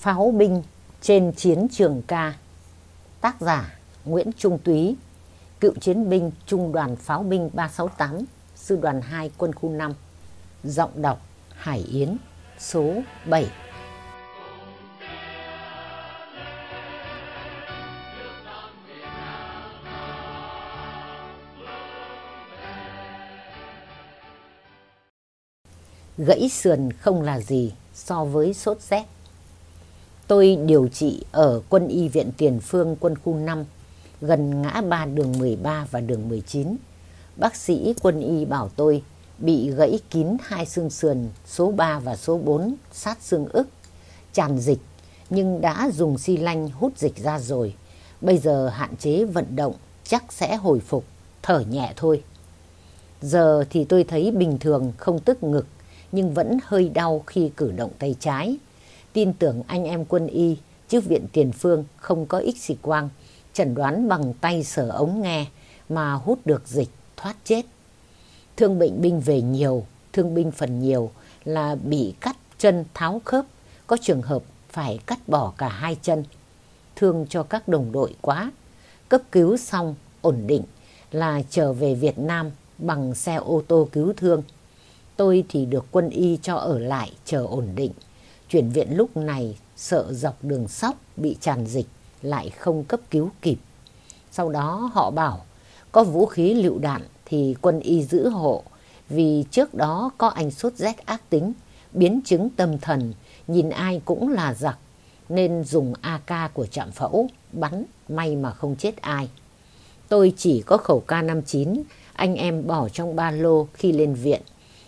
Pháo binh trên chiến trường ca. Tác giả Nguyễn Trung Túy, Cựu chiến binh Trung đoàn Pháo binh 368 Sư đoàn 2 quân khu 5 Giọng đọc Hải Yến, Số 7 Gãy sườn không là gì so với sốt rét. Tôi điều trị ở quân y viện Tiền Phương quân khu 5, gần ngã ba đường 13 và đường 19. Bác sĩ quân y bảo tôi bị gãy kín hai xương sườn số 3 và số 4 sát xương ức, tràn dịch nhưng đã dùng xi lanh hút dịch ra rồi. Bây giờ hạn chế vận động chắc sẽ hồi phục, thở nhẹ thôi. Giờ thì tôi thấy bình thường không tức ngực nhưng vẫn hơi đau khi cử động tay trái tin tưởng anh em quân y, chứ viện tiền phương không có ích xì quang. Chẩn đoán bằng tay sở ống nghe mà hút được dịch, thoát chết. Thương bệnh binh về nhiều, thương binh phần nhiều là bị cắt chân tháo khớp, có trường hợp phải cắt bỏ cả hai chân. Thương cho các đồng đội quá, cấp cứu xong ổn định là trở về Việt Nam bằng xe ô tô cứu thương. Tôi thì được quân y cho ở lại, chờ ổn định. Chuyển viện lúc này sợ dọc đường sóc bị tràn dịch lại không cấp cứu kịp. Sau đó họ bảo có vũ khí lựu đạn thì quân y giữ hộ vì trước đó có anh sốt rét ác tính, biến chứng tâm thần, nhìn ai cũng là giặc nên dùng AK của trạm phẫu bắn may mà không chết ai. Tôi chỉ có khẩu K59 anh em bỏ trong ba lô khi lên viện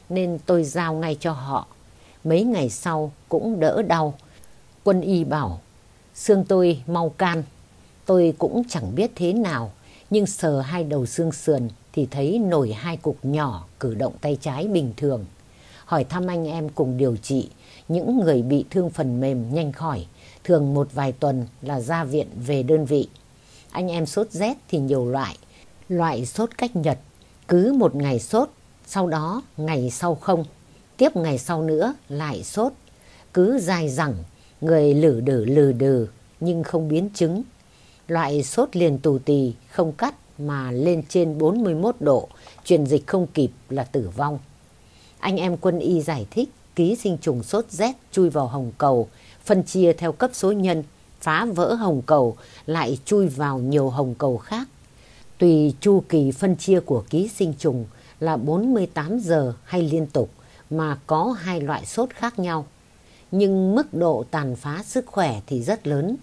nên tôi giao ngay cho họ mấy ngày sau cũng đỡ đau. Quân y bảo, xương tôi mau can. Tôi cũng chẳng biết thế nào, nhưng sờ hai đầu xương sườn thì thấy nổi hai cục nhỏ cử động tay trái bình thường. Hỏi thăm anh em cùng điều trị, những người bị thương phần mềm nhanh khỏi, thường một vài tuần là ra viện về đơn vị. Anh em sốt rét thì nhiều loại, loại sốt cách nhật, cứ một ngày sốt, sau đó ngày sau không tiếp ngày sau nữa lại sốt, cứ dài dẳng, người lử đử lừ đừ nhưng không biến chứng. Loại sốt liền tù tì, không cắt mà lên trên 41 độ, truyền dịch không kịp là tử vong. Anh em quân y giải thích ký sinh trùng sốt rét chui vào hồng cầu, phân chia theo cấp số nhân, phá vỡ hồng cầu, lại chui vào nhiều hồng cầu khác. Tùy chu kỳ phân chia của ký sinh trùng là 48 giờ hay liên tục, mà có hai loại sốt khác nhau. Nhưng mức độ tàn phá sức khỏe thì rất lớn.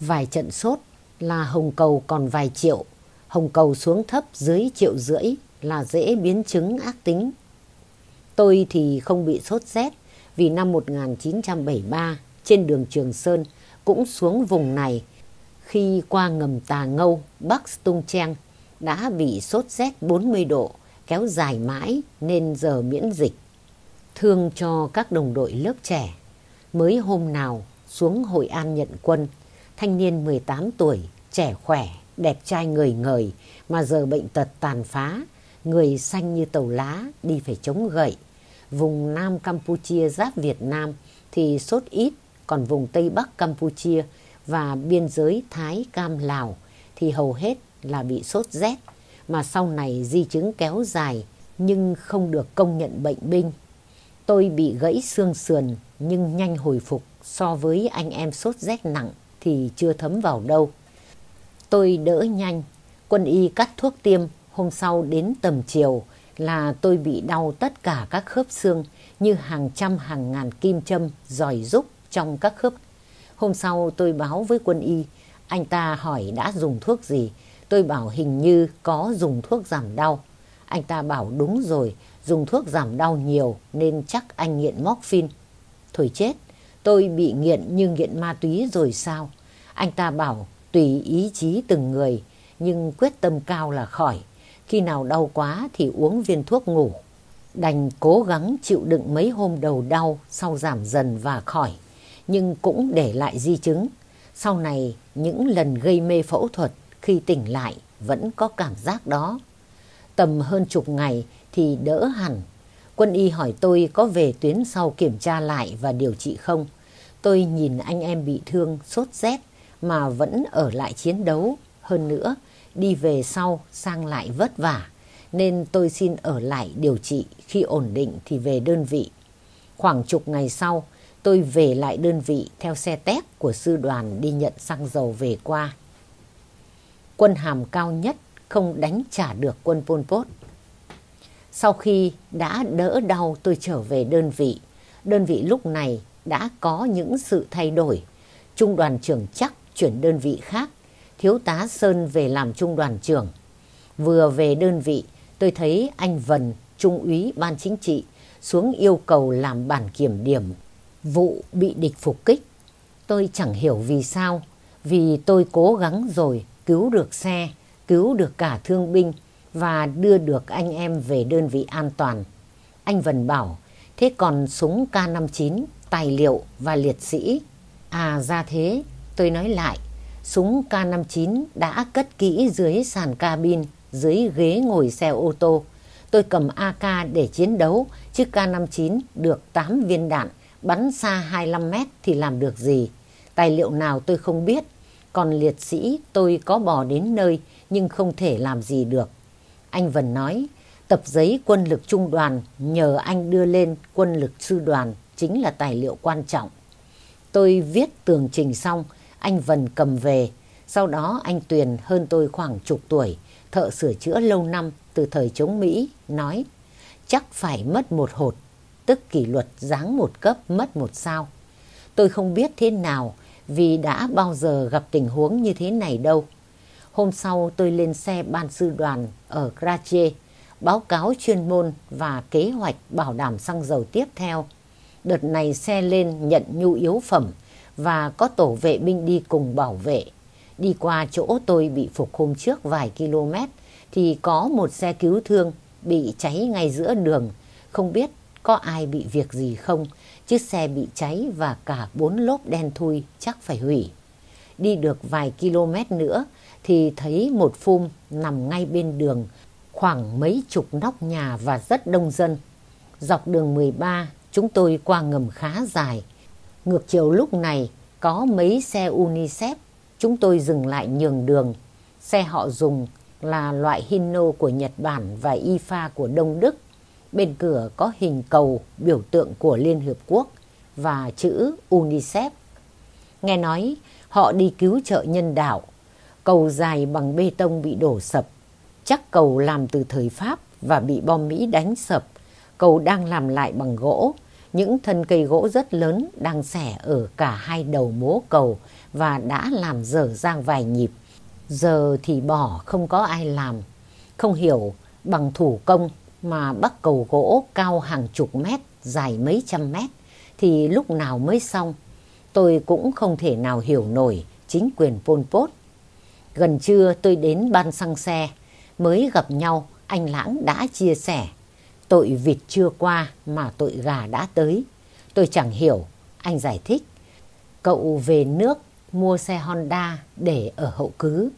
Vài trận sốt là hồng cầu còn vài triệu, hồng cầu xuống thấp dưới triệu rưỡi là dễ biến chứng ác tính. Tôi thì không bị sốt rét vì năm 1973 trên đường Trường Sơn cũng xuống vùng này khi qua ngầm Tà Ngâu, Bắc Stung Trang đã bị sốt rét 40 độ kéo dài mãi nên giờ miễn dịch thương cho các đồng đội lớp trẻ. Mới hôm nào xuống Hội An nhận quân, thanh niên 18 tuổi, trẻ khỏe, đẹp trai người ngời mà giờ bệnh tật tàn phá, người xanh như tàu lá đi phải chống gậy. Vùng Nam Campuchia giáp Việt Nam thì sốt ít, còn vùng Tây Bắc Campuchia và biên giới Thái Cam Lào thì hầu hết là bị sốt rét mà sau này di chứng kéo dài nhưng không được công nhận bệnh binh Tôi bị gãy xương sườn nhưng nhanh hồi phục so với anh em sốt rét nặng thì chưa thấm vào đâu. Tôi đỡ nhanh, quân y cắt thuốc tiêm, hôm sau đến tầm chiều là tôi bị đau tất cả các khớp xương như hàng trăm hàng ngàn kim châm giỏi rúc trong các khớp. Hôm sau tôi báo với quân y, anh ta hỏi đã dùng thuốc gì, tôi bảo hình như có dùng thuốc giảm đau. Anh ta bảo đúng rồi, dùng thuốc giảm đau nhiều nên chắc anh nghiện morphine. Thôi chết, tôi bị nghiện như nghiện ma túy rồi sao? Anh ta bảo tùy ý chí từng người nhưng quyết tâm cao là khỏi. Khi nào đau quá thì uống viên thuốc ngủ. Đành cố gắng chịu đựng mấy hôm đầu đau sau giảm dần và khỏi. Nhưng cũng để lại di chứng. Sau này những lần gây mê phẫu thuật khi tỉnh lại vẫn có cảm giác đó. Tầm hơn chục ngày thì đỡ hẳn. Quân y hỏi tôi có về tuyến sau kiểm tra lại và điều trị không. Tôi nhìn anh em bị thương, sốt rét mà vẫn ở lại chiến đấu. Hơn nữa, đi về sau sang lại vất vả. Nên tôi xin ở lại điều trị khi ổn định thì về đơn vị. Khoảng chục ngày sau, tôi về lại đơn vị theo xe tét của sư đoàn đi nhận xăng dầu về qua. Quân hàm cao nhất không đánh trả được quân Pol Pot. Sau khi đã đỡ đau tôi trở về đơn vị. Đơn vị lúc này đã có những sự thay đổi. Trung đoàn trưởng chắc chuyển đơn vị khác. Thiếu tá Sơn về làm trung đoàn trưởng. Vừa về đơn vị tôi thấy anh Vân, trung úy ban chính trị xuống yêu cầu làm bản kiểm điểm vụ bị địch phục kích. Tôi chẳng hiểu vì sao, vì tôi cố gắng rồi cứu được xe, cứu được cả thương binh và đưa được anh em về đơn vị an toàn. Anh Vân bảo, thế còn súng K59, tài liệu và liệt sĩ? À ra thế, tôi nói lại, súng K59 đã cất kỹ dưới sàn cabin, dưới ghế ngồi xe ô tô. Tôi cầm AK để chiến đấu, chứ K59 được 8 viên đạn, bắn xa 25 mét thì làm được gì. Tài liệu nào tôi không biết, còn liệt sĩ tôi có bỏ đến nơi nhưng không thể làm gì được. Anh Vân nói, tập giấy quân lực trung đoàn nhờ anh đưa lên quân lực sư đoàn chính là tài liệu quan trọng. Tôi viết tường trình xong, anh Vân cầm về. Sau đó anh Tuyền hơn tôi khoảng chục tuổi, thợ sửa chữa lâu năm từ thời chống Mỹ, nói chắc phải mất một hột, tức kỷ luật giáng một cấp mất một sao. Tôi không biết thế nào vì đã bao giờ gặp tình huống như thế này đâu. Hôm sau tôi lên xe ban sư đoàn ở Grache, báo cáo chuyên môn và kế hoạch bảo đảm xăng dầu tiếp theo. Đợt này xe lên nhận nhu yếu phẩm và có tổ vệ binh đi cùng bảo vệ. Đi qua chỗ tôi bị phục hôm trước vài km thì có một xe cứu thương bị cháy ngay giữa đường. Không biết có ai bị việc gì không, chiếc xe bị cháy và cả bốn lốp đen thui chắc phải hủy. Đi được vài km nữa thì thấy một phum nằm ngay bên đường, khoảng mấy chục nóc nhà và rất đông dân. Dọc đường 13, chúng tôi qua ngầm khá dài. Ngược chiều lúc này có mấy xe UNICEF, chúng tôi dừng lại nhường đường. Xe họ dùng là loại Hino của Nhật Bản và IFA của Đông Đức. Bên cửa có hình cầu biểu tượng của Liên Hiệp Quốc và chữ UNICEF. Nghe nói họ đi cứu trợ nhân đạo. Cầu dài bằng bê tông bị đổ sập. Chắc cầu làm từ thời Pháp và bị bom Mỹ đánh sập. Cầu đang làm lại bằng gỗ. Những thân cây gỗ rất lớn đang xẻ ở cả hai đầu mố cầu và đã làm dở dang vài nhịp. Giờ thì bỏ không có ai làm. Không hiểu bằng thủ công mà bắt cầu gỗ cao hàng chục mét, dài mấy trăm mét thì lúc nào mới xong. Tôi cũng không thể nào hiểu nổi chính quyền Pol Pot. Gần trưa tôi đến ban xăng xe, mới gặp nhau anh Lãng đã chia sẻ. Tội vịt chưa qua mà tội gà đã tới. Tôi chẳng hiểu, anh giải thích. Cậu về nước mua xe Honda để ở hậu cứ.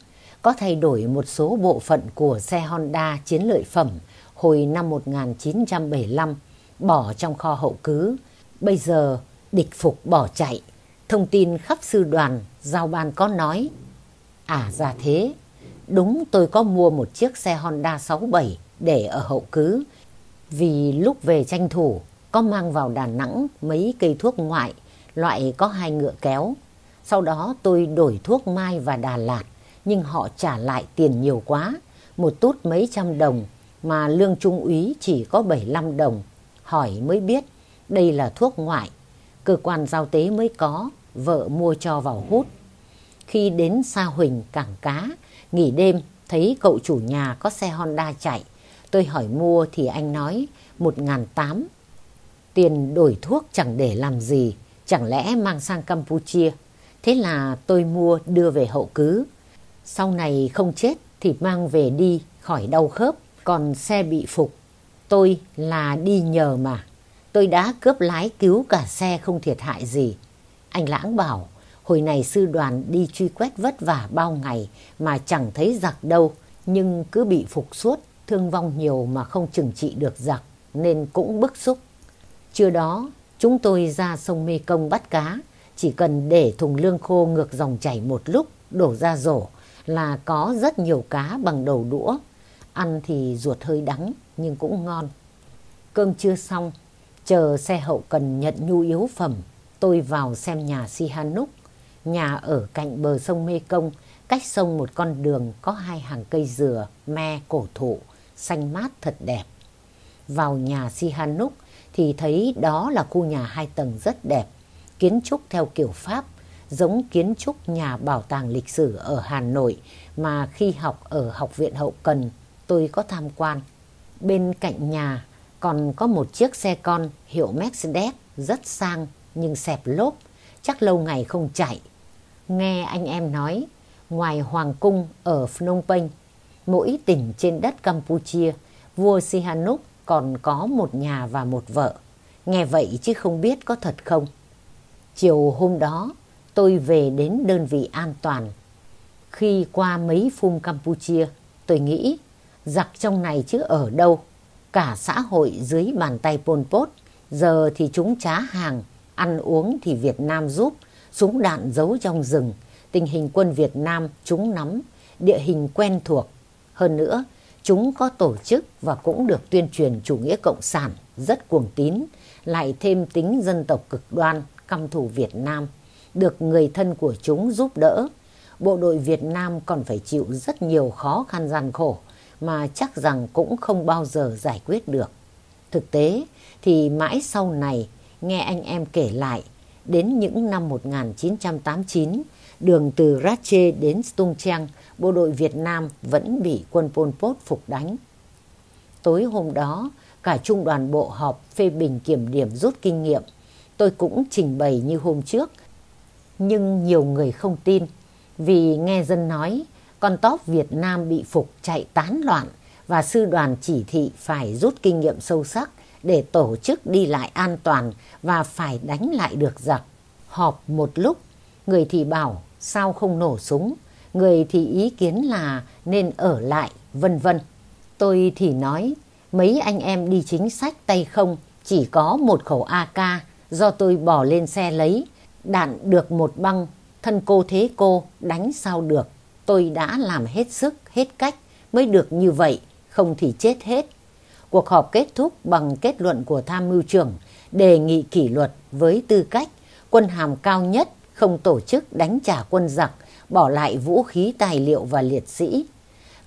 Có thay đổi một số bộ phận của xe Honda chiến lợi phẩm hồi năm 1975 bỏ trong kho hậu cứ. Bây giờ địch phục bỏ chạy. Thông tin khắp sư đoàn giao ban có nói. À ra thế, đúng tôi có mua một chiếc xe Honda 67 để ở hậu cứ. Vì lúc về tranh thủ có mang vào Đà Nẵng mấy cây thuốc ngoại loại có hai ngựa kéo. Sau đó tôi đổi thuốc Mai và Đà Lạt nhưng họ trả lại tiền nhiều quá. Một tút mấy trăm đồng mà lương trung úy chỉ có 75 đồng. Hỏi mới biết đây là thuốc ngoại. Cơ quan giao tế mới có, vợ mua cho vào hút. Khi đến Sa Huỳnh cảng cá, nghỉ đêm thấy cậu chủ nhà có xe Honda chạy. Tôi hỏi mua thì anh nói 1.800. Tiền đổi thuốc chẳng để làm gì, chẳng lẽ mang sang Campuchia. Thế là tôi mua đưa về hậu cứ. Sau này không chết thì mang về đi khỏi đau khớp, còn xe bị phục. Tôi là đi nhờ mà. Tôi đã cướp lái cứu cả xe không thiệt hại gì. Anh Lãng bảo, hồi này sư đoàn đi truy quét vất vả bao ngày mà chẳng thấy giặc đâu, nhưng cứ bị phục suốt, thương vong nhiều mà không chừng trị được giặc, nên cũng bức xúc. Trưa đó, chúng tôi ra sông Mê Công bắt cá, Chỉ cần để thùng lương khô ngược dòng chảy một lúc, đổ ra rổ là có rất nhiều cá bằng đầu đũa. Ăn thì ruột hơi đắng nhưng cũng ngon. Cơm chưa xong, chờ xe hậu cần nhận nhu yếu phẩm, tôi vào xem nhà Sihanouk. Nhà ở cạnh bờ sông Mê Công, cách sông một con đường có hai hàng cây dừa, me, cổ thụ, xanh mát thật đẹp. Vào nhà Sihanouk thì thấy đó là khu nhà hai tầng rất đẹp, kiến trúc theo kiểu Pháp, giống kiến trúc nhà bảo tàng lịch sử ở Hà Nội mà khi học ở Học viện Hậu Cần tôi có tham quan. Bên cạnh nhà còn có một chiếc xe con hiệu Mercedes rất sang nhưng xẹp lốp, chắc lâu ngày không chạy. Nghe anh em nói, ngoài Hoàng cung ở Phnom Penh, mỗi tỉnh trên đất Campuchia, vua Sihanouk còn có một nhà và một vợ. Nghe vậy chứ không biết có thật không. Chiều hôm đó, tôi về đến đơn vị an toàn. Khi qua mấy phum Campuchia, tôi nghĩ giặc trong này chứ ở đâu. Cả xã hội dưới bàn tay Pol Pot, giờ thì chúng trá hàng, ăn uống thì Việt Nam giúp, súng đạn giấu trong rừng, tình hình quân Việt Nam chúng nắm, địa hình quen thuộc. Hơn nữa, chúng có tổ chức và cũng được tuyên truyền chủ nghĩa cộng sản rất cuồng tín, lại thêm tính dân tộc cực đoan, căm thù Việt Nam, được người thân của chúng giúp đỡ. Bộ đội Việt Nam còn phải chịu rất nhiều khó khăn gian khổ mà chắc rằng cũng không bao giờ giải quyết được. Thực tế thì mãi sau này nghe anh em kể lại đến những năm 1989 đường từ Rache đến Stung Treng bộ đội Việt Nam vẫn bị quân Pol Pot phục đánh. Tối hôm đó, cả trung đoàn bộ họp phê bình kiểm điểm rút kinh nghiệm. Tôi cũng trình bày như hôm trước, nhưng nhiều người không tin vì nghe dân nói con tóp Việt Nam bị phục chạy tán loạn và sư đoàn chỉ thị phải rút kinh nghiệm sâu sắc để tổ chức đi lại an toàn và phải đánh lại được giặc. Họp một lúc, người thì bảo sao không nổ súng, người thì ý kiến là nên ở lại, vân vân. Tôi thì nói, mấy anh em đi chính sách tay không, chỉ có một khẩu AK do tôi bỏ lên xe lấy, đạn được một băng, thân cô thế cô, đánh sao được. Tôi đã làm hết sức, hết cách mới được như vậy, không thì chết hết. Cuộc họp kết thúc bằng kết luận của tham mưu trưởng, đề nghị kỷ luật với tư cách quân hàm cao nhất, không tổ chức đánh trả quân giặc, bỏ lại vũ khí, tài liệu và liệt sĩ.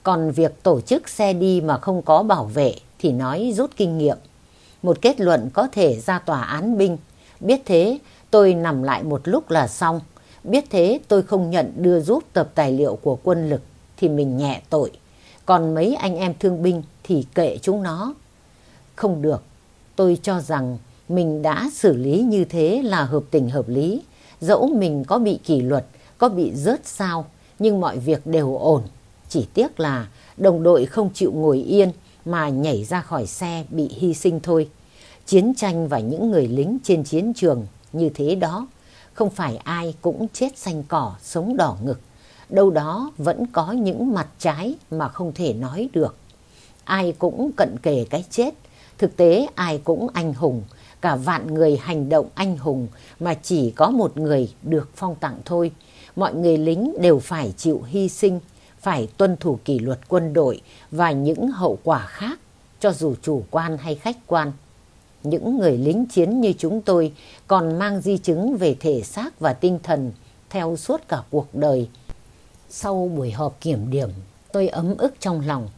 Còn việc tổ chức xe đi mà không có bảo vệ thì nói rút kinh nghiệm. Một kết luận có thể ra tòa án binh. Biết thế, tôi nằm lại một lúc là xong. Biết thế, tôi không nhận đưa giúp tập tài liệu của quân lực thì mình nhẹ tội. Còn mấy anh em thương binh thì kệ chúng nó. Không được. Tôi cho rằng mình đã xử lý như thế là hợp tình hợp lý. Dẫu mình có bị kỷ luật có bị rớt sao nhưng mọi việc đều ổn. Chỉ tiếc là đồng đội không chịu ngồi yên mà nhảy ra khỏi xe bị hy sinh thôi. Chiến tranh và những người lính trên chiến trường như thế đó, không phải ai cũng chết xanh cỏ, sống đỏ ngực. Đâu đó vẫn có những mặt trái mà không thể nói được. Ai cũng cận kề cái chết, thực tế ai cũng anh hùng, cả vạn người hành động anh hùng mà chỉ có một người được phong tặng thôi mọi người lính đều phải chịu hy sinh, phải tuân thủ kỷ luật quân đội và những hậu quả khác, cho dù chủ quan hay khách quan. Những người lính chiến như chúng tôi còn mang di chứng về thể xác và tinh thần theo suốt cả cuộc đời. Sau buổi họp kiểm điểm, tôi ấm ức trong lòng.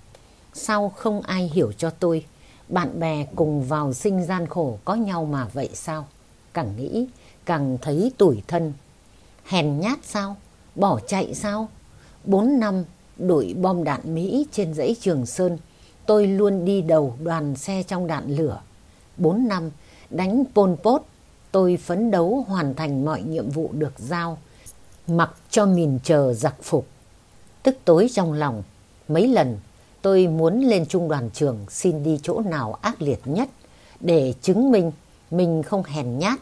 Sao không ai hiểu cho tôi? Bạn bè cùng vào sinh gian khổ có nhau mà vậy sao? Càng nghĩ, càng thấy tủi thân hèn nhát sao? Bỏ chạy sao? Bốn năm đội bom đạn Mỹ trên dãy Trường Sơn, tôi luôn đi đầu đoàn xe trong đạn lửa. Bốn năm đánh Pol Pot, tôi phấn đấu hoàn thành mọi nhiệm vụ được giao, mặc cho mìn chờ giặc phục. Tức tối trong lòng, mấy lần tôi muốn lên trung đoàn trường xin đi chỗ nào ác liệt nhất để chứng minh mình không hèn nhát.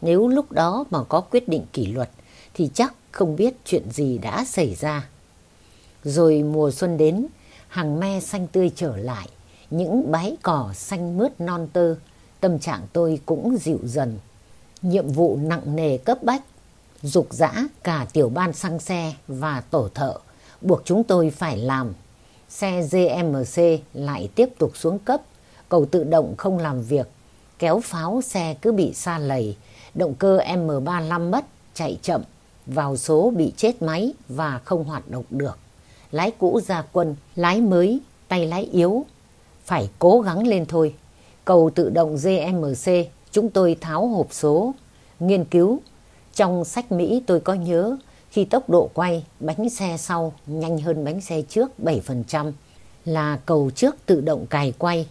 Nếu lúc đó mà có quyết định kỷ luật thì chắc không biết chuyện gì đã xảy ra. Rồi mùa xuân đến, hàng me xanh tươi trở lại, những bãi cỏ xanh mướt non tơ, tâm trạng tôi cũng dịu dần. Nhiệm vụ nặng nề cấp bách Dục dã cả tiểu ban xăng xe và tổ thợ buộc chúng tôi phải làm. Xe GMC lại tiếp tục xuống cấp, cầu tự động không làm việc, kéo pháo xe cứ bị xa lầy, động cơ M35 mất, chạy chậm, vào số bị chết máy và không hoạt động được. Lái cũ ra quân, lái mới, tay lái yếu, phải cố gắng lên thôi. Cầu tự động GMC, chúng tôi tháo hộp số, nghiên cứu. Trong sách Mỹ tôi có nhớ khi tốc độ quay bánh xe sau nhanh hơn bánh xe trước 7% là cầu trước tự động cài quay.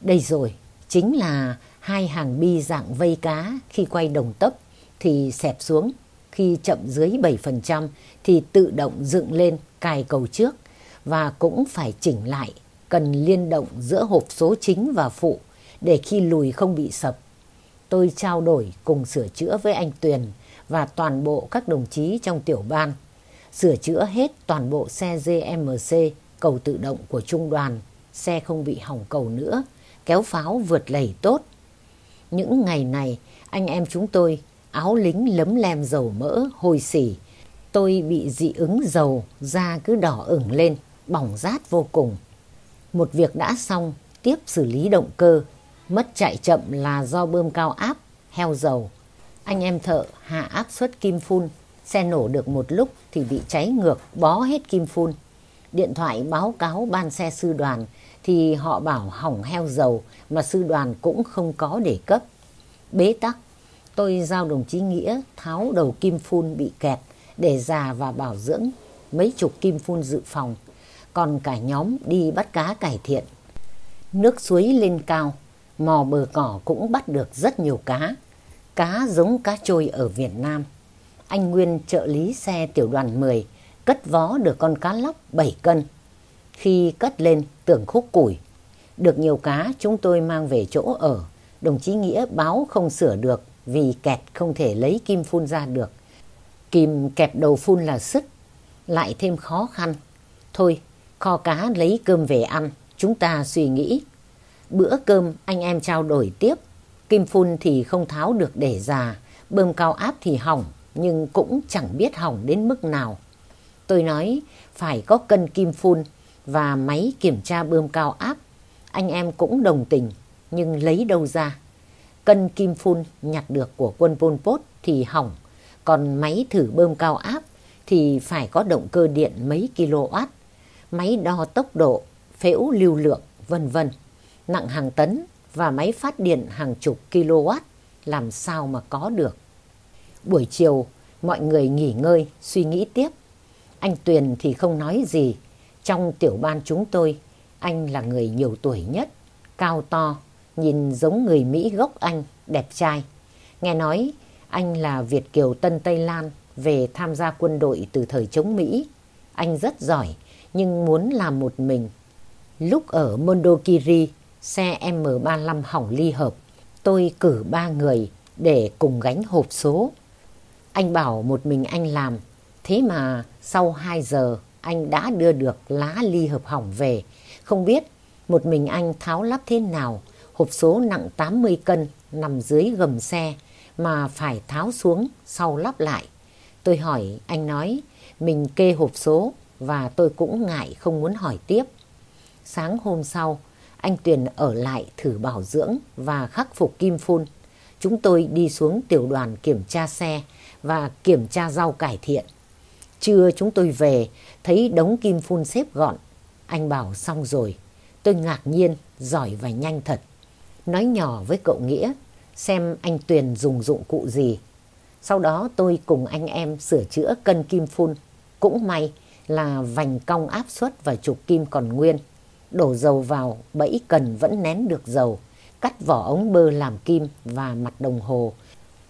Đây rồi, chính là hai hàng bi dạng vây cá khi quay đồng tốc thì xẹp xuống, khi chậm dưới 7% thì tự động dựng lên cài cầu trước và cũng phải chỉnh lại, cần liên động giữa hộp số chính và phụ để khi lùi không bị sập. Tôi trao đổi cùng sửa chữa với anh Tuyền và toàn bộ các đồng chí trong tiểu ban. Sửa chữa hết toàn bộ xe GMC cầu tự động của trung đoàn, xe không bị hỏng cầu nữa, kéo pháo vượt lầy tốt. Những ngày này, anh em chúng tôi áo lính lấm lem dầu mỡ, hồi xỉ. Tôi bị dị ứng dầu, da cứ đỏ ửng lên, bỏng rát vô cùng. Một việc đã xong, tiếp xử lý động cơ, mất chạy chậm là do bơm cao áp, heo dầu. Anh em thợ hạ áp suất kim phun, xe nổ được một lúc thì bị cháy ngược, bó hết kim phun. Điện thoại báo cáo ban xe sư đoàn thì họ bảo hỏng heo dầu mà sư đoàn cũng không có để cấp. Bế tắc, tôi giao đồng chí Nghĩa tháo đầu kim phun bị kẹt để già và bảo dưỡng mấy chục kim phun dự phòng. Còn cả nhóm đi bắt cá cải thiện. Nước suối lên cao, mò bờ cỏ cũng bắt được rất nhiều cá. Cá giống cá trôi ở Việt Nam. Anh Nguyên trợ lý xe tiểu đoàn 10 cất vó được con cá lóc 7 cân. Khi cất lên tưởng khúc củi. Được nhiều cá chúng tôi mang về chỗ ở. Đồng chí Nghĩa báo không sửa được vì kẹt không thể lấy kim phun ra được. Kìm kẹp đầu phun là sức, lại thêm khó khăn. Thôi, kho cá lấy cơm về ăn, chúng ta suy nghĩ. Bữa cơm anh em trao đổi tiếp, kim phun thì không tháo được để già, bơm cao áp thì hỏng, nhưng cũng chẳng biết hỏng đến mức nào. Tôi nói phải có cân kim phun và máy kiểm tra bơm cao áp. Anh em cũng đồng tình, nhưng lấy đâu ra? Cân kim phun nhặt được của quân Pol Pot thì hỏng, còn máy thử bơm cao áp thì phải có động cơ điện mấy kW, máy đo tốc độ, phễu lưu lượng, vân vân, nặng hàng tấn và máy phát điện hàng chục kW làm sao mà có được. Buổi chiều, mọi người nghỉ ngơi, suy nghĩ tiếp. Anh Tuyền thì không nói gì. Trong tiểu ban chúng tôi, anh là người nhiều tuổi nhất, cao to, nhìn giống người Mỹ gốc Anh, đẹp trai. Nghe nói anh là Việt Kiều Tân Tây Lan về tham gia quân đội từ thời chống Mỹ. Anh rất giỏi nhưng muốn làm một mình. Lúc ở Mondokiri, xe M35 hỏng ly hợp. Tôi cử ba người để cùng gánh hộp số. Anh bảo một mình anh làm. Thế mà sau 2 giờ anh đã đưa được lá ly hợp hỏng về. Không biết một mình anh tháo lắp thế nào hộp số nặng 80 cân nằm dưới gầm xe mà phải tháo xuống sau lắp lại. Tôi hỏi, anh nói mình kê hộp số và tôi cũng ngại không muốn hỏi tiếp. Sáng hôm sau, anh Tuyền ở lại thử bảo dưỡng và khắc phục kim phun. Chúng tôi đi xuống tiểu đoàn kiểm tra xe và kiểm tra rau cải thiện. Trưa chúng tôi về, thấy đống kim phun xếp gọn. Anh bảo xong rồi. Tôi ngạc nhiên, giỏi và nhanh thật nói nhỏ với cậu Nghĩa xem anh Tuyền dùng dụng cụ gì. Sau đó tôi cùng anh em sửa chữa cân kim phun. Cũng may là vành cong áp suất và trục kim còn nguyên. Đổ dầu vào, bẫy cần vẫn nén được dầu. Cắt vỏ ống bơ làm kim và mặt đồng hồ.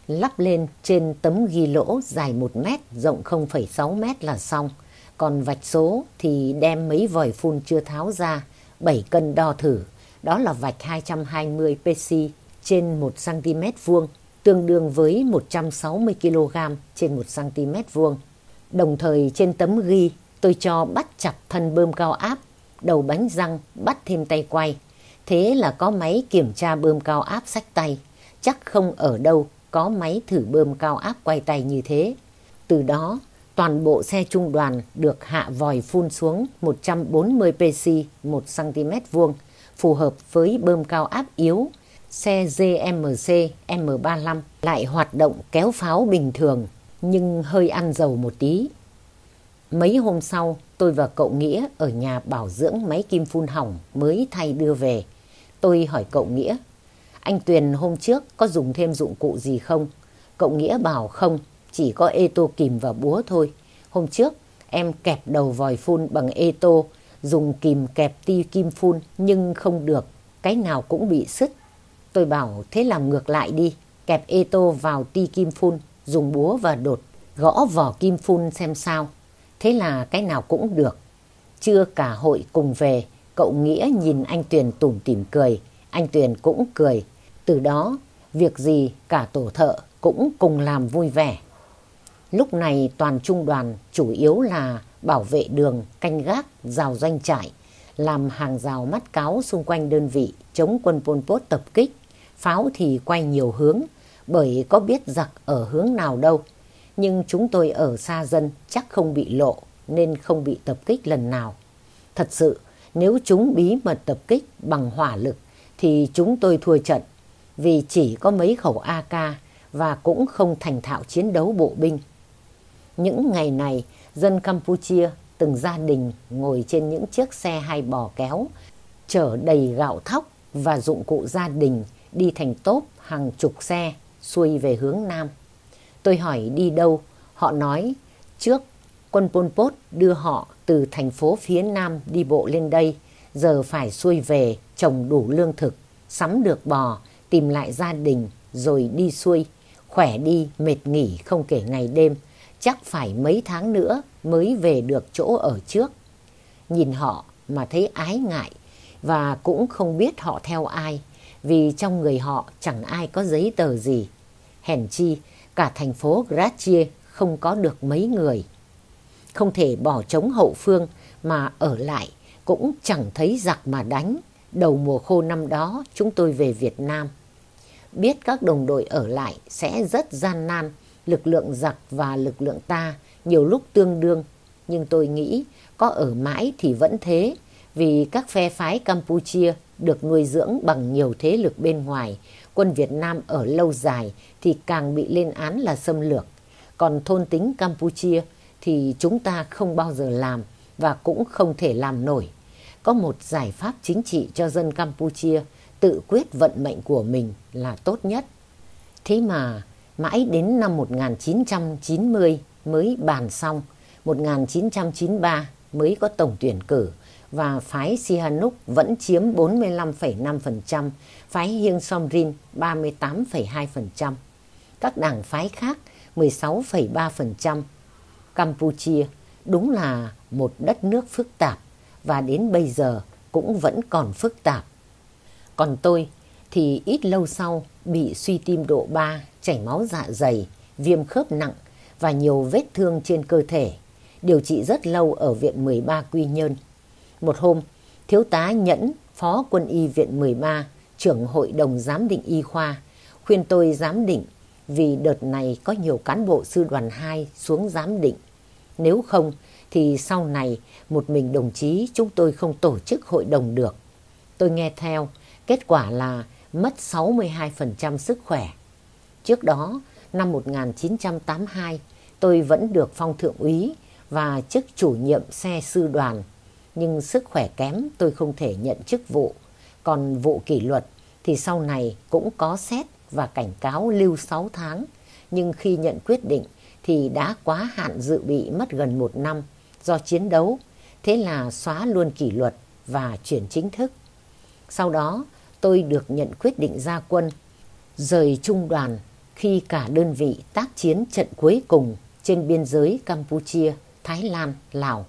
Lắp lên trên tấm ghi lỗ dài 1 mét, rộng 0,6 mét là xong. Còn vạch số thì đem mấy vòi phun chưa tháo ra, 7 cân đo thử đó là vạch 220 pc trên 1 cm vuông, tương đương với 160 kg trên 1 cm vuông. Đồng thời trên tấm ghi tôi cho bắt chặt thân bơm cao áp, đầu bánh răng bắt thêm tay quay. Thế là có máy kiểm tra bơm cao áp sách tay, chắc không ở đâu có máy thử bơm cao áp quay tay như thế. Từ đó, toàn bộ xe trung đoàn được hạ vòi phun xuống 140 pc 1 cm vuông, phù hợp với bơm cao áp yếu. Xe GMC M35 lại hoạt động kéo pháo bình thường nhưng hơi ăn dầu một tí. Mấy hôm sau, tôi và cậu Nghĩa ở nhà bảo dưỡng máy kim phun hỏng mới thay đưa về. Tôi hỏi cậu Nghĩa, anh Tuyền hôm trước có dùng thêm dụng cụ gì không? Cậu Nghĩa bảo không, chỉ có ê tô kìm và búa thôi. Hôm trước em kẹp đầu vòi phun bằng ê tô, dùng kìm kẹp ti kim phun nhưng không được, cái nào cũng bị sứt. Tôi bảo thế làm ngược lại đi, kẹp ê tô vào ti kim phun, dùng búa và đột, gõ vỏ kim phun xem sao. Thế là cái nào cũng được. Chưa cả hội cùng về, cậu Nghĩa nhìn anh Tuyền tủm tỉm cười, anh Tuyền cũng cười. Từ đó, việc gì cả tổ thợ cũng cùng làm vui vẻ. Lúc này toàn trung đoàn chủ yếu là bảo vệ đường, canh gác, rào doanh trại, làm hàng rào mắt cáo xung quanh đơn vị, chống quân Pol Pot tập kích. Pháo thì quay nhiều hướng, bởi có biết giặc ở hướng nào đâu. Nhưng chúng tôi ở xa dân chắc không bị lộ, nên không bị tập kích lần nào. Thật sự, nếu chúng bí mật tập kích bằng hỏa lực, thì chúng tôi thua trận, vì chỉ có mấy khẩu AK và cũng không thành thạo chiến đấu bộ binh. Những ngày này, dân Campuchia từng gia đình ngồi trên những chiếc xe hay bò kéo, chở đầy gạo thóc và dụng cụ gia đình đi thành tốp hàng chục xe xuôi về hướng Nam. Tôi hỏi đi đâu, họ nói trước quân Pol Pot đưa họ từ thành phố phía Nam đi bộ lên đây, giờ phải xuôi về trồng đủ lương thực, sắm được bò, tìm lại gia đình rồi đi xuôi, khỏe đi mệt nghỉ không kể ngày đêm, chắc phải mấy tháng nữa mới về được chỗ ở trước. Nhìn họ mà thấy ái ngại và cũng không biết họ theo ai vì trong người họ chẳng ai có giấy tờ gì. Hèn chi cả thành phố Gratia không có được mấy người. Không thể bỏ trống hậu phương mà ở lại cũng chẳng thấy giặc mà đánh. Đầu mùa khô năm đó chúng tôi về Việt Nam. Biết các đồng đội ở lại sẽ rất gian nan lực lượng giặc và lực lượng ta nhiều lúc tương đương. Nhưng tôi nghĩ có ở mãi thì vẫn thế, vì các phe phái Campuchia được nuôi dưỡng bằng nhiều thế lực bên ngoài. Quân Việt Nam ở lâu dài thì càng bị lên án là xâm lược. Còn thôn tính Campuchia thì chúng ta không bao giờ làm và cũng không thể làm nổi. Có một giải pháp chính trị cho dân Campuchia tự quyết vận mệnh của mình là tốt nhất. Thế mà mãi đến năm 1990 mới bàn xong, 1993 mới có tổng tuyển cử và phái Sihanouk vẫn chiếm 45,5%, phái Hiêng Somrin 38,2%, các đảng phái khác 16,3%. Campuchia đúng là một đất nước phức tạp và đến bây giờ cũng vẫn còn phức tạp. Còn tôi thì ít lâu sau bị suy tim độ 3 chảy máu dạ dày, viêm khớp nặng và nhiều vết thương trên cơ thể. Điều trị rất lâu ở viện 13 Quy Nhơn. Một hôm, thiếu tá Nhẫn, phó quân y viện 13, trưởng hội đồng giám định y khoa, khuyên tôi giám định vì đợt này có nhiều cán bộ sư đoàn 2 xuống giám định. Nếu không thì sau này một mình đồng chí chúng tôi không tổ chức hội đồng được. Tôi nghe theo, kết quả là mất 62% sức khỏe. Trước đó, năm 1982, tôi vẫn được phong thượng úy và chức chủ nhiệm xe sư đoàn. Nhưng sức khỏe kém tôi không thể nhận chức vụ. Còn vụ kỷ luật thì sau này cũng có xét và cảnh cáo lưu 6 tháng. Nhưng khi nhận quyết định thì đã quá hạn dự bị mất gần một năm do chiến đấu. Thế là xóa luôn kỷ luật và chuyển chính thức. Sau đó tôi được nhận quyết định ra quân, rời trung đoàn khi cả đơn vị tác chiến trận cuối cùng trên biên giới Campuchia, Thái Lan, Lào.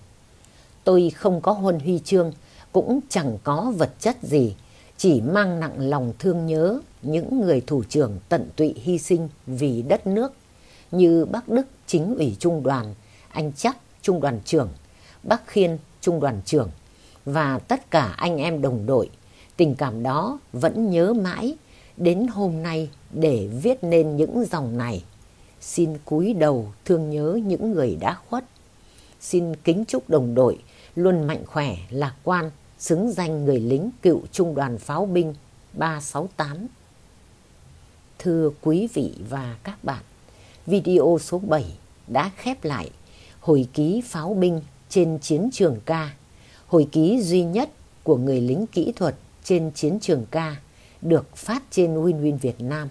Tôi không có huân huy chương, cũng chẳng có vật chất gì, chỉ mang nặng lòng thương nhớ những người thủ trưởng tận tụy hy sinh vì đất nước như bác Đức chính ủy trung đoàn, anh Chắc trung đoàn trưởng, bác Khiên trung đoàn trưởng và tất cả anh em đồng đội. Tình cảm đó vẫn nhớ mãi đến hôm nay để viết nên những dòng này. xin cúi đầu thương nhớ những người đã khuất. Xin kính chúc đồng đội luôn mạnh khỏe, lạc quan, xứng danh người lính cựu trung đoàn pháo binh 368. Thưa quý vị và các bạn, video số 7 đã khép lại hồi ký pháo binh trên chiến trường ca, hồi ký duy nhất của người lính kỹ thuật trên chiến trường ca được phát trên Win Win Việt Nam.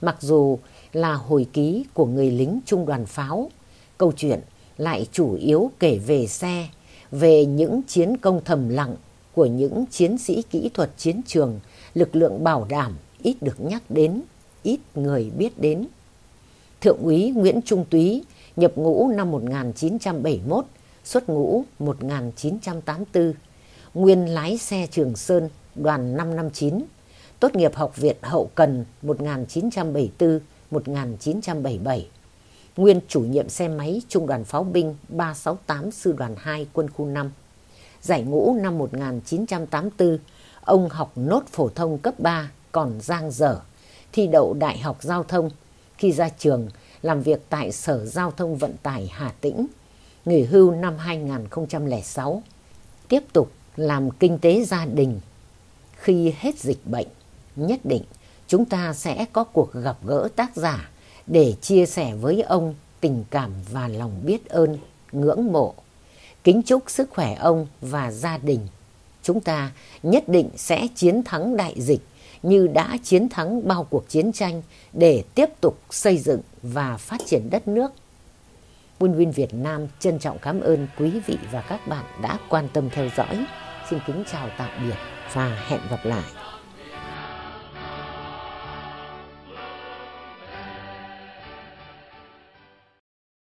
Mặc dù là hồi ký của người lính trung đoàn pháo, câu chuyện lại chủ yếu kể về xe, về những chiến công thầm lặng của những chiến sĩ kỹ thuật chiến trường, lực lượng bảo đảm ít được nhắc đến, ít người biết đến. Thượng úy Nguyễn Trung Túy nhập ngũ năm 1971, xuất ngũ 1984, nguyên lái xe Trường Sơn, đoàn 559, tốt nghiệp Học viện Hậu Cần 1974-1977, nguyên chủ nhiệm xe máy Trung đoàn Pháo binh 368 Sư đoàn 2 Quân khu 5. Giải ngũ năm 1984, ông học nốt phổ thông cấp 3 còn giang dở, thi đậu Đại học Giao thông. Khi ra trường, làm việc tại Sở Giao thông Vận tải Hà Tĩnh, nghỉ hưu năm 2006. Tiếp tục làm kinh tế gia đình. Khi hết dịch bệnh, nhất định chúng ta sẽ có cuộc gặp gỡ tác giả để chia sẻ với ông tình cảm và lòng biết ơn, ngưỡng mộ. Kính chúc sức khỏe ông và gia đình. Chúng ta nhất định sẽ chiến thắng đại dịch như đã chiến thắng bao cuộc chiến tranh để tiếp tục xây dựng và phát triển đất nước. Win Win Việt Nam trân trọng cảm ơn quý vị và các bạn đã quan tâm theo dõi. Xin kính chào tạm biệt và hẹn gặp lại.